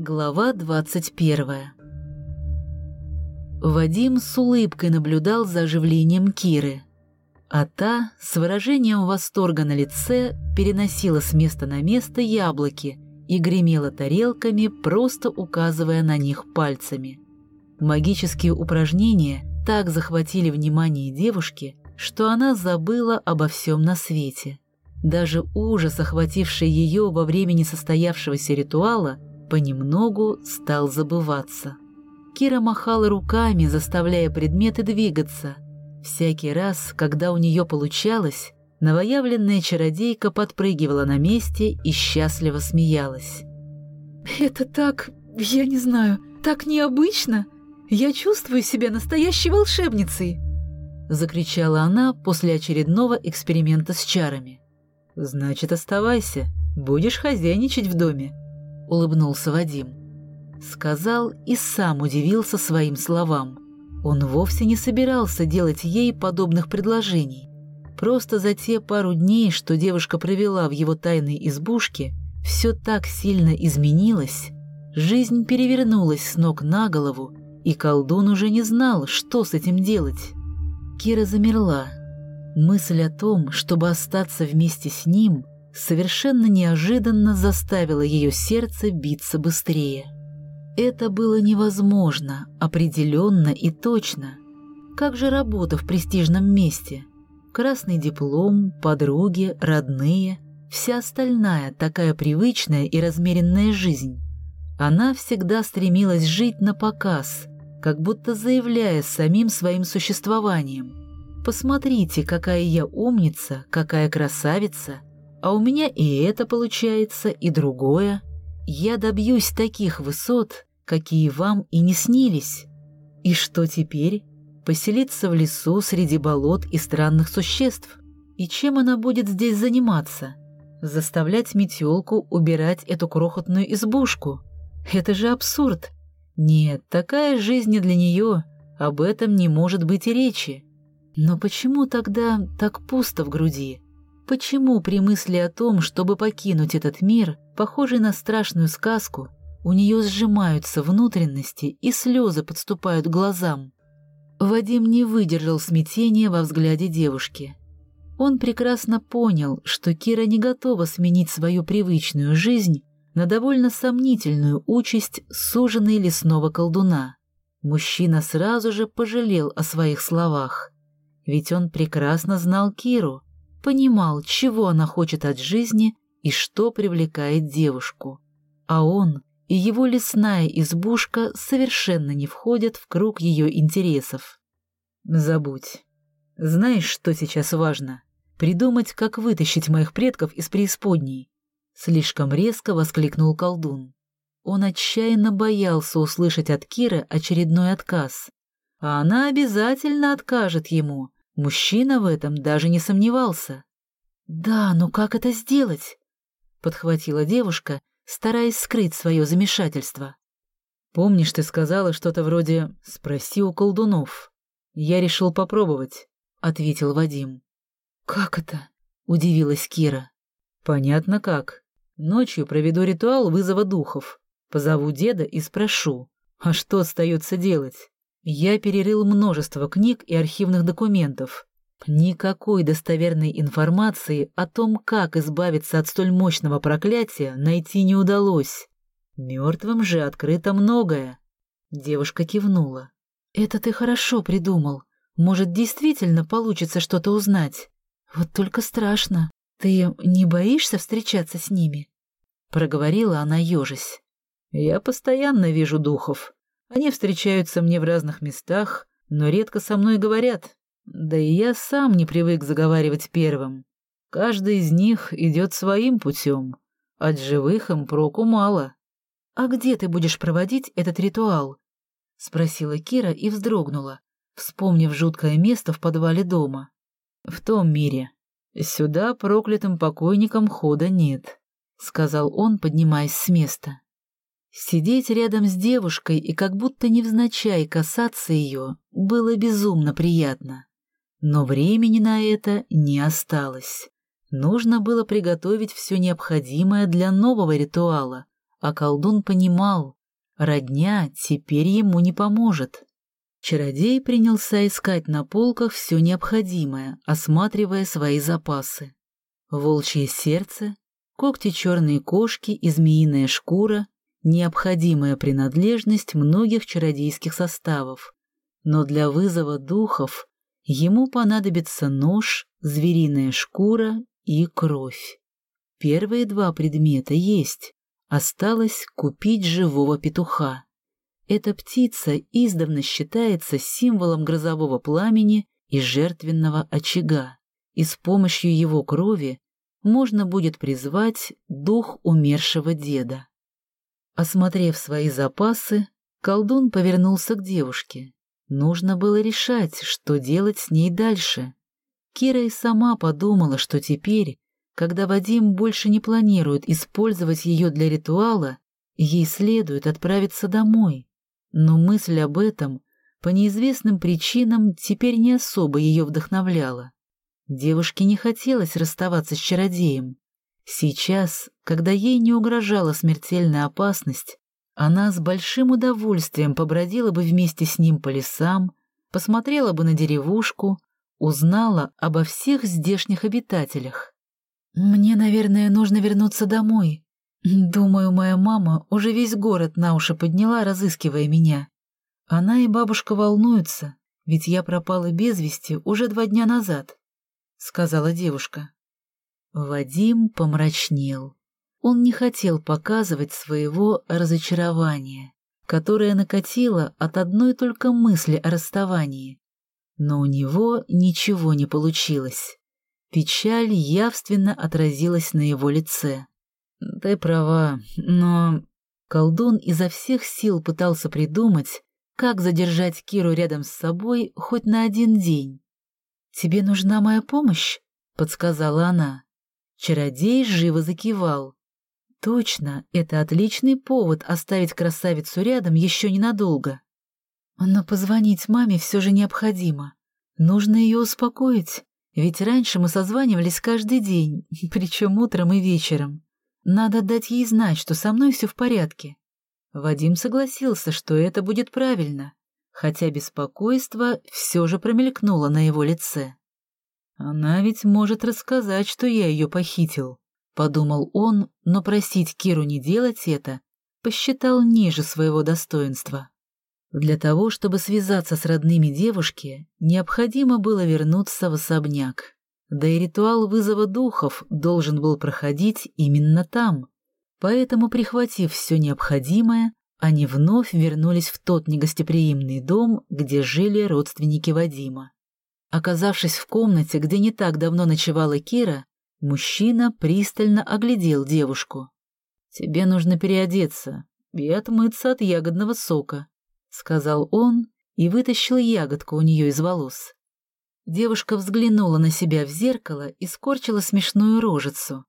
Глава 21 Вадим с улыбкой наблюдал за оживлением Киры, а та с выражением восторга на лице переносила с места на место яблоки и гремела тарелками, просто указывая на них пальцами. Магические упражнения так захватили внимание девушки, что она забыла обо всем на свете. Даже ужас, охвативший ее во время несостоявшегося ритуала, понемногу стал забываться. Кира махала руками, заставляя предметы двигаться. Всякий раз, когда у нее получалось, новоявленная чародейка подпрыгивала на месте и счастливо смеялась. «Это так... я не знаю, так необычно! Я чувствую себя настоящей волшебницей!» Закричала она после очередного эксперимента с чарами. «Значит, оставайся, будешь хозяйничать в доме», — улыбнулся Вадим. Сказал и сам удивился своим словам. Он вовсе не собирался делать ей подобных предложений. Просто за те пару дней, что девушка провела в его тайной избушке, все так сильно изменилось, жизнь перевернулась с ног на голову, и колдун уже не знал, что с этим делать. Кира замерла. Мысль о том, чтобы остаться вместе с ним, совершенно неожиданно заставила ее сердце биться быстрее. Это было невозможно, определенно и точно. Как же работа в престижном месте? Красный диплом, подруги, родные, вся остальная такая привычная и размеренная жизнь. Она всегда стремилась жить на показ, как будто заявляя самим своим существованием. «Посмотрите, какая я умница, какая красавица, а у меня и это получается, и другое. Я добьюсь таких высот, какие вам и не снились. И что теперь? Поселиться в лесу среди болот и странных существ? И чем она будет здесь заниматься? Заставлять метелку убирать эту крохотную избушку? Это же абсурд. Нет, такая жизнь не для нее, об этом не может быть и речи. Но почему тогда так пусто в груди? Почему при мысли о том, чтобы покинуть этот мир, похожий на страшную сказку, у нее сжимаются внутренности и слезы подступают к глазам? Вадим не выдержал смятения во взгляде девушки. Он прекрасно понял, что Кира не готова сменить свою привычную жизнь на довольно сомнительную участь суженой лесного колдуна. Мужчина сразу же пожалел о своих словах. Ведь он прекрасно знал Киру, понимал, чего она хочет от жизни и что привлекает девушку. А он и его лесная избушка совершенно не входят в круг ее интересов. Забудь. Знаешь, что сейчас важно? Придумать, как вытащить моих предков из преисподней. Слишком резко воскликнул колдун. Он отчаянно боялся услышать от Киры очередной отказ. А она обязательно откажет ему. Мужчина в этом даже не сомневался. «Да, но как это сделать?» — подхватила девушка, стараясь скрыть свое замешательство. «Помнишь, ты сказала что-то вроде «спроси у колдунов»?» «Я решил попробовать», — ответил Вадим. «Как это?» — удивилась Кира. «Понятно как. Ночью проведу ритуал вызова духов. Позову деда и спрошу, а что остается делать? Я перерыл множество книг и архивных документов. Никакой достоверной информации о том, как избавиться от столь мощного проклятия, найти не удалось. Мертвым же открыто многое. Девушка кивнула. «Это ты хорошо придумал. Может, действительно получится что-то узнать. Вот только страшно. «Ты не боишься встречаться с ними?» — проговорила она ежась. «Я постоянно вижу духов. Они встречаются мне в разных местах, но редко со мной говорят. Да и я сам не привык заговаривать первым. Каждый из них идет своим путем. От живых им проку мало». «А где ты будешь проводить этот ритуал?» — спросила Кира и вздрогнула, вспомнив жуткое место в подвале дома. «В том мире», «Сюда проклятым покойникам хода нет», — сказал он, поднимаясь с места. Сидеть рядом с девушкой и как будто невзначай касаться ее было безумно приятно. Но времени на это не осталось. Нужно было приготовить все необходимое для нового ритуала, а колдун понимал, родня теперь ему не поможет. Чародей принялся искать на полках все необходимое, осматривая свои запасы. Волчье сердце, когти черной кошки и змеиная шкура — необходимая принадлежность многих чародейских составов. Но для вызова духов ему понадобится нож, звериная шкура и кровь. Первые два предмета есть, осталось купить живого петуха. Эта птица издавна считается символом грозового пламени и жертвенного очага, и с помощью его крови можно будет призвать дух умершего деда. Осмотрев свои запасы, колдун повернулся к девушке. Нужно было решать, что делать с ней дальше. Кира и сама подумала, что теперь, когда Вадим больше не планирует использовать ее для ритуала, ей следует отправиться домой. Но мысль об этом по неизвестным причинам теперь не особо ее вдохновляла. Девушке не хотелось расставаться с чародеем. Сейчас, когда ей не угрожала смертельная опасность, она с большим удовольствием побродила бы вместе с ним по лесам, посмотрела бы на деревушку, узнала обо всех здешних обитателях. «Мне, наверное, нужно вернуться домой», Думаю, моя мама уже весь город на уши подняла, разыскивая меня. Она и бабушка волнуются, ведь я пропала без вести уже два дня назад, — сказала девушка. Вадим помрачнел. Он не хотел показывать своего разочарования, которое накатило от одной только мысли о расставании. Но у него ничего не получилось. Печаль явственно отразилась на его лице. Ты права, но... Колдун изо всех сил пытался придумать, как задержать Киру рядом с собой хоть на один день. «Тебе нужна моя помощь?» — подсказала она. Чародей живо закивал. «Точно, это отличный повод оставить красавицу рядом еще ненадолго. Но позвонить маме все же необходимо. Нужно ее успокоить, ведь раньше мы созванивались каждый день, причем утром и вечером. Надо дать ей знать, что со мной все в порядке. Вадим согласился, что это будет правильно, хотя беспокойство все же промелькнуло на его лице. «Она ведь может рассказать, что я ее похитил», — подумал он, но просить Киру не делать это посчитал ниже своего достоинства. Для того, чтобы связаться с родными девушки, необходимо было вернуться в особняк. Да и ритуал вызова духов должен был проходить именно там. Поэтому, прихватив все необходимое, они вновь вернулись в тот негостеприимный дом, где жили родственники Вадима. Оказавшись в комнате, где не так давно ночевала Кира, мужчина пристально оглядел девушку. «Тебе нужно переодеться и отмыться от ягодного сока», — сказал он и вытащил ягодку у нее из волос. Девушка взглянула на себя в зеркало и скорчила смешную рожицу.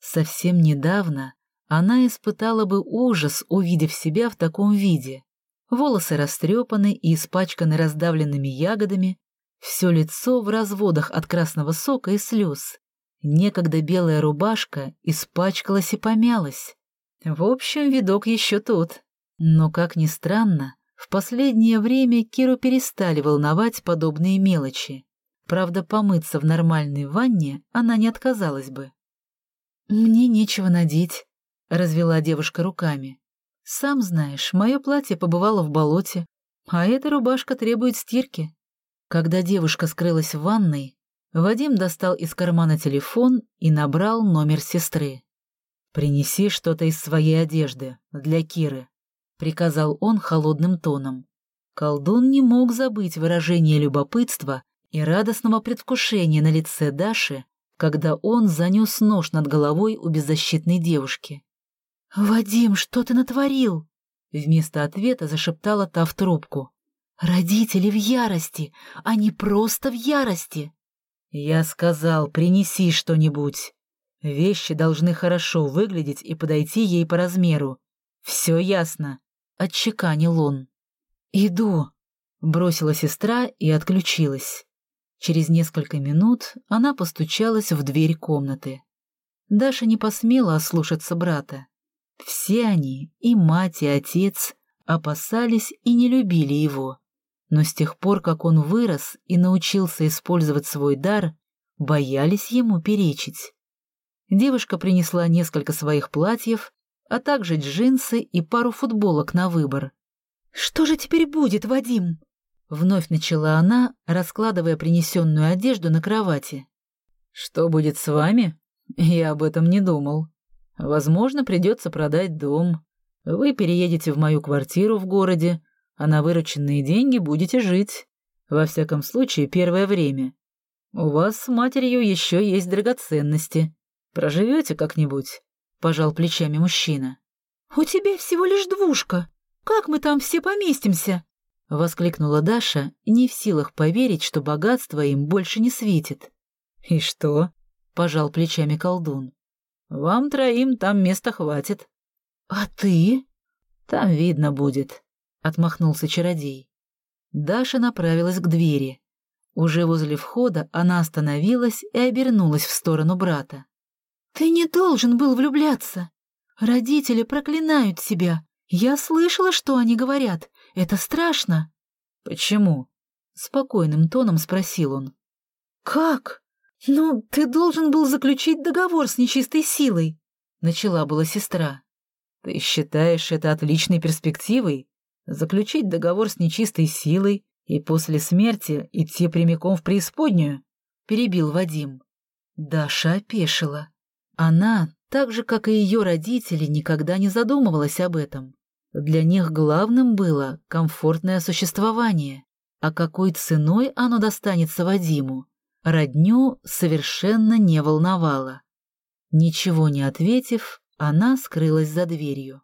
Совсем недавно она испытала бы ужас, увидев себя в таком виде. Волосы растрепаны и испачканы раздавленными ягодами, все лицо в разводах от красного сока и слез. Некогда белая рубашка испачкалась и помялась. В общем, видок еще тот. Но, как ни странно, в последнее время Киру перестали волновать подобные мелочи. Правда, помыться в нормальной ванне она не отказалась бы. «Мне нечего надеть», — развела девушка руками. «Сам знаешь, мое платье побывало в болоте, а эта рубашка требует стирки». Когда девушка скрылась в ванной, Вадим достал из кармана телефон и набрал номер сестры. «Принеси что-то из своей одежды для Киры», — приказал он холодным тоном. Колдун не мог забыть выражение любопытства и радостного предвкушения на лице Даши, когда он занес нож над головой у беззащитной девушки. «Вадим, что ты натворил?» Вместо ответа зашептала та в трубку. «Родители в ярости! Они просто в ярости!» «Я сказал, принеси что-нибудь. Вещи должны хорошо выглядеть и подойти ей по размеру. Все ясно», — отчеканил он. «Иду», — бросила сестра и отключилась. Через несколько минут она постучалась в дверь комнаты. Даша не посмела ослушаться брата. Все они, и мать, и отец, опасались и не любили его. Но с тех пор, как он вырос и научился использовать свой дар, боялись ему перечить. Девушка принесла несколько своих платьев, а также джинсы и пару футболок на выбор. «Что же теперь будет, Вадим?» Вновь начала она, раскладывая принесенную одежду на кровати. «Что будет с вами? Я об этом не думал. Возможно, придется продать дом. Вы переедете в мою квартиру в городе, а на вырученные деньги будете жить. Во всяком случае, первое время. У вас с матерью еще есть драгоценности. Проживете как-нибудь?» — пожал плечами мужчина. «У тебя всего лишь двушка. Как мы там все поместимся?» — воскликнула Даша, не в силах поверить, что богатство им больше не светит. «И что?» — пожал плечами колдун. «Вам троим там места хватит». «А ты?» «Там видно будет», — отмахнулся чародей. Даша направилась к двери. Уже возле входа она остановилась и обернулась в сторону брата. «Ты не должен был влюбляться. Родители проклинают себя. Я слышала, что они говорят. Это страшно». «Почему?» — спокойным тоном спросил он. «Как? Ну, ты должен был заключить договор с нечистой силой», — начала была сестра. «Ты считаешь это отличной перспективой? Заключить договор с нечистой силой и после смерти идти прямиком в преисподнюю?» — перебил Вадим. Даша опешила. Она, так же, как и ее родители, никогда не задумывалась об этом. Для них главным было комфортное существование, а какой ценой оно достанется Вадиму, родню совершенно не волновало. Ничего не ответив, она скрылась за дверью.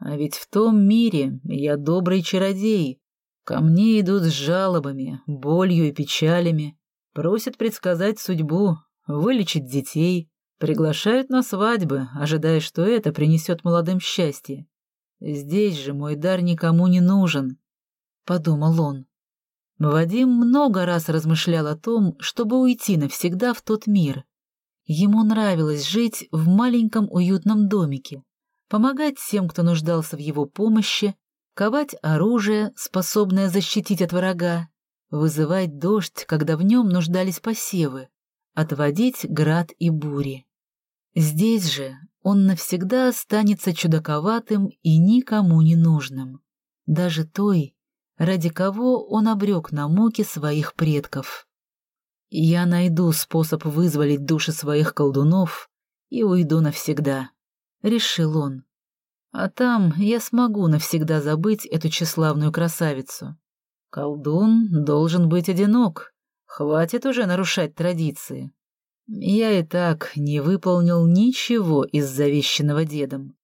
А ведь в том мире я добрый чародей. Ко мне идут с жалобами, болью и печалями, просят предсказать судьбу, вылечить детей, приглашают на свадьбы, ожидая, что это принесет молодым счастье. Здесь же мой дар никому не нужен, — подумал он. Вадим много раз размышлял о том, чтобы уйти навсегда в тот мир. Ему нравилось жить в маленьком уютном домике, помогать всем, кто нуждался в его помощи, ковать оружие, способное защитить от врага, вызывать дождь, когда в нем нуждались посевы, отводить град и бури. Здесь же он навсегда останется чудаковатым и никому не нужным, даже той, ради кого он обрек на муки своих предков. Я найду способ вызволить души своих колдунов и уйду навсегда, — решил он. А там я смогу навсегда забыть эту тщеславную красавицу. Колдун должен быть одинок, хватит уже нарушать традиции. Я и так не выполнил ничего из завещанного дедом.